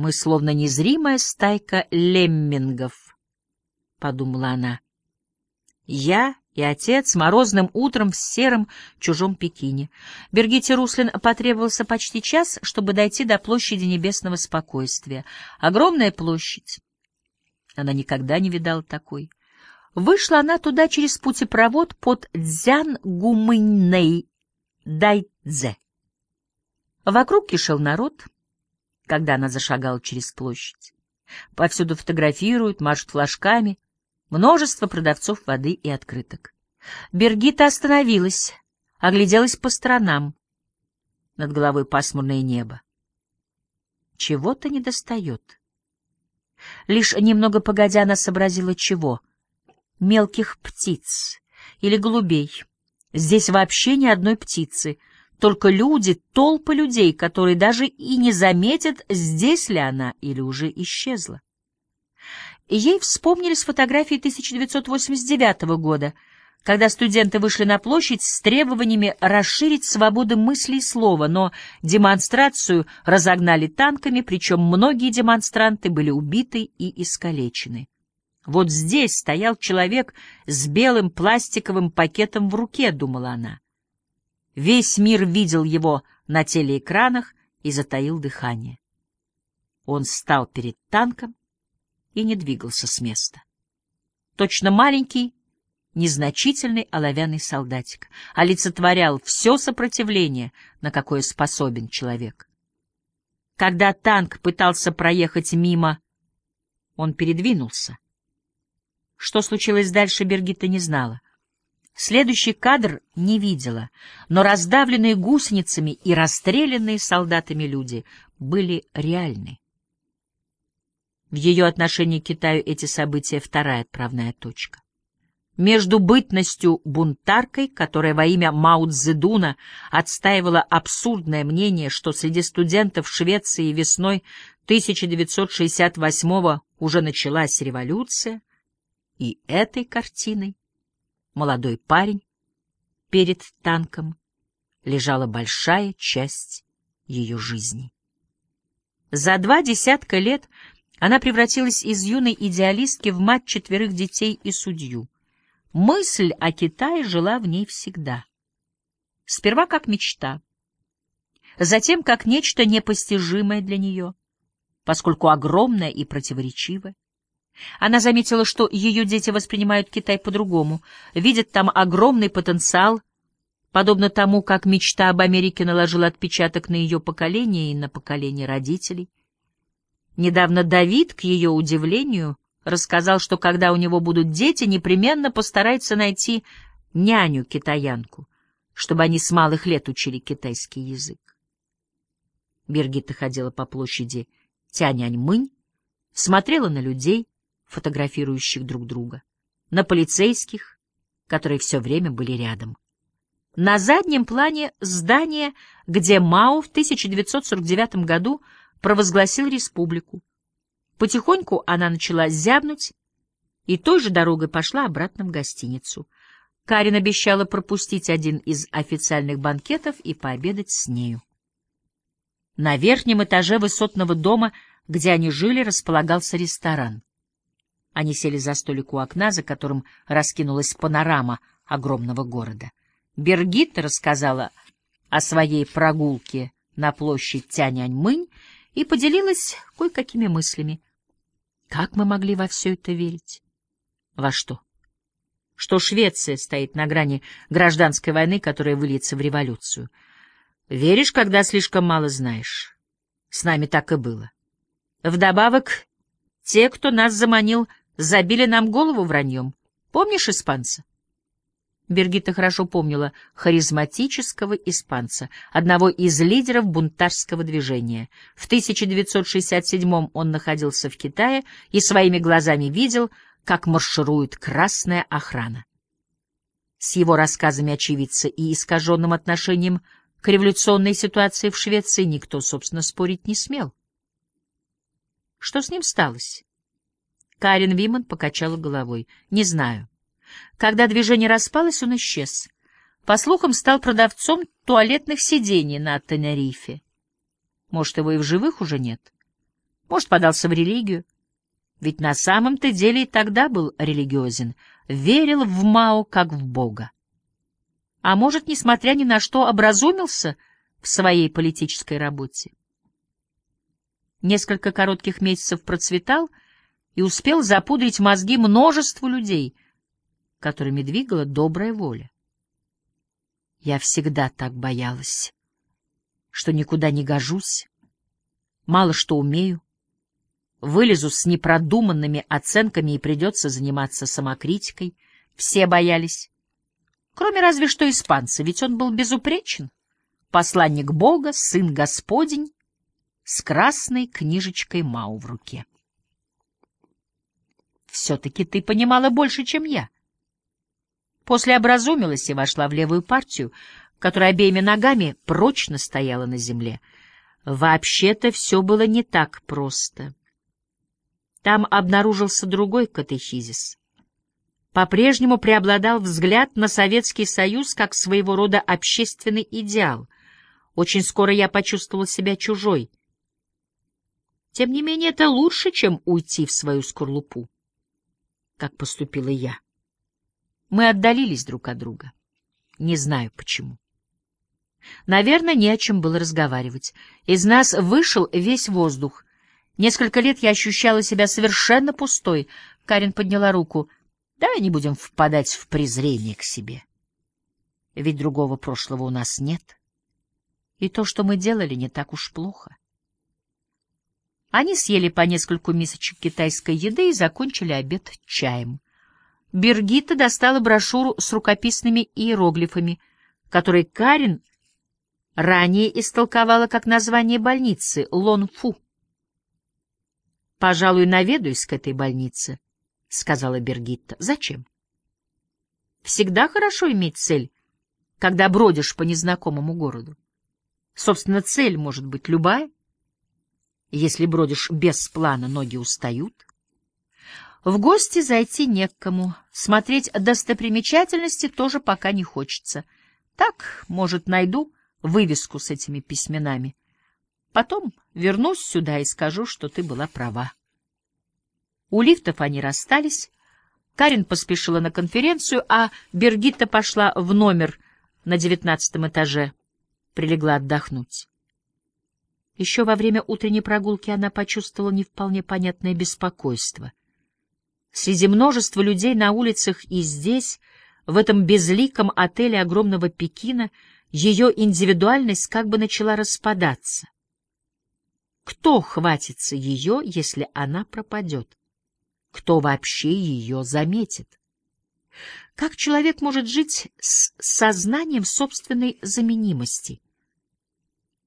Мы словно незримая стайка леммингов, — подумала она. Я и отец морозным утром в сером чужом Пекине. Бергите Руслин потребовался почти час, чтобы дойти до площади небесного спокойствия. Огромная площадь. Она никогда не видала такой. Вышла она туда через путепровод под Дзян-Гумыней Дайдзе. Вокруг кишел народ, когда она зашагала через площадь. Повсюду фотографируют, машут флажками, множество продавцов воды и открыток. Бергита остановилась, огляделась по сторонам. Над головой пасмурное небо. Чего-то недостает. Лишь немного погодя она сообразила чего. Мелких птиц или голубей. Здесь вообще ни одной птицы, только люди, толпы людей, которые даже и не заметят, здесь ли она или уже исчезла. ей вспомнились фотографии 1989 года, когда студенты вышли на площадь с требованиями расширить свободу мысли и слова, но демонстрацию разогнали танками, причем многие демонстранты были убиты и искалечены. Вот здесь стоял человек с белым пластиковым пакетом в руке, думала она. Весь мир видел его на телеэкранах и затаил дыхание. Он стал перед танком и не двигался с места. Точно маленький, незначительный оловянный солдатик, олицетворял все сопротивление, на какое способен человек. Когда танк пытался проехать мимо, он передвинулся. Что случилось дальше, Бергита не знала. Следующий кадр не видела, но раздавленные гусеницами и расстрелянные солдатами люди были реальны. В ее отношении к Китаю эти события — вторая отправная точка. Между бытностью бунтаркой, которая во имя Мао Цзэдуна отстаивала абсурдное мнение, что среди студентов Швеции весной 1968-го уже началась революция, и этой картиной молодой парень перед танком лежала большая часть ее жизни. За два десятка лет она превратилась из юной идеалистки в мать четверых детей и судью. Мысль о Китае жила в ней всегда. Сперва как мечта, затем как нечто непостижимое для нее, поскольку огромное и противоречивое. Она заметила, что ее дети воспринимают Китай по-другому, видят там огромный потенциал, подобно тому, как мечта об Америке наложила отпечаток на ее поколение и на поколение родителей. Недавно Давид, к ее удивлению, рассказал, что когда у него будут дети, непременно постарается найти няню-китаянку, чтобы они с малых лет учили китайский язык. Бергита ходила по площади Тяньаньмынь, смотрела на людей, фотографирующих друг друга, на полицейских, которые все время были рядом. На заднем плане здание, где Мао в 1949 году провозгласил республику. Потихоньку она начала зябнуть и той же дорогой пошла обратно в гостиницу. Карин обещала пропустить один из официальных банкетов и пообедать с нею. На верхнем этаже высотного дома, где они жили, располагался ресторан. Они сели за столик у окна, за которым раскинулась панорама огромного города. Бергитта рассказала о своей прогулке на площадь Тяньаньмынь и поделилась кое-какими мыслями. Как мы могли во все это верить? Во что? Что Швеция стоит на грани гражданской войны, которая выльется в революцию. Веришь, когда слишком мало знаешь. С нами так и было. Вдобавок, те, кто нас заманил забили нам голову враньем. Помнишь испанца? Бергита хорошо помнила харизматического испанца, одного из лидеров бунтарского движения. В 1967 он находился в Китае и своими глазами видел, как марширует красная охрана. С его рассказами очевидца и искаженным отношением к революционной ситуации в Швеции никто, собственно, спорить не смел. Что с ним сталось? Карин Виман покачала головой. «Не знаю. Когда движение распалось, он исчез. По слухам, стал продавцом туалетных сидений на Тенерифе. Может, его и в живых уже нет? Может, подался в религию. Ведь на самом-то деле и тогда был религиозен, верил в Мао как в Бога. А может, несмотря ни на что, образумился в своей политической работе. Несколько коротких месяцев процветал и успел запудрить мозги множеству людей, которыми двигала добрая воля. Я всегда так боялась, что никуда не гожусь, мало что умею, вылезу с непродуманными оценками и придется заниматься самокритикой. Все боялись. Кроме разве что испанца, ведь он был безупречен. Посланник Бога, сын Господень, с красной книжечкой Мау в руке. Все-таки ты понимала больше, чем я. После образумилась и вошла в левую партию, которая обеими ногами прочно стояла на земле. Вообще-то все было не так просто. Там обнаружился другой катехизис. По-прежнему преобладал взгляд на Советский Союз как своего рода общественный идеал. Очень скоро я почувствовал себя чужой. Тем не менее, это лучше, чем уйти в свою скорлупу, как поступила я. Мы отдалились друг от друга. Не знаю почему. Наверное, не о чем было разговаривать. Из нас вышел весь воздух. Несколько лет я ощущала себя совершенно пустой. Карин подняла руку. Давай не будем впадать в презрение к себе. Ведь другого прошлого у нас нет. И то, что мы делали, не так уж плохо. Они съели по нескольку мисочек китайской еды и закончили обед чаем. Бергита достала брошюру с рукописными иероглифами, которые Карин ранее истолковала как название больницы Лонфу. «Пожалуй, наведаюсь к этой больнице», — сказала Бергитта. «Зачем?» «Всегда хорошо иметь цель, когда бродишь по незнакомому городу. Собственно, цель может быть любая. Если бродишь без плана, ноги устают». В гости зайти не к кому, смотреть достопримечательности тоже пока не хочется. Так, может, найду вывеску с этими письменами. Потом вернусь сюда и скажу, что ты была права. У лифтов они расстались. Карин поспешила на конференцию, а Бергитта пошла в номер на девятнадцатом этаже, прилегла отдохнуть. Еще во время утренней прогулки она почувствовала не вполне понятное беспокойство. Среди множества людей на улицах и здесь, в этом безликом отеле огромного Пекина, ее индивидуальность как бы начала распадаться. Кто хватится ее, если она пропадет? Кто вообще ее заметит? Как человек может жить с сознанием собственной заменимости?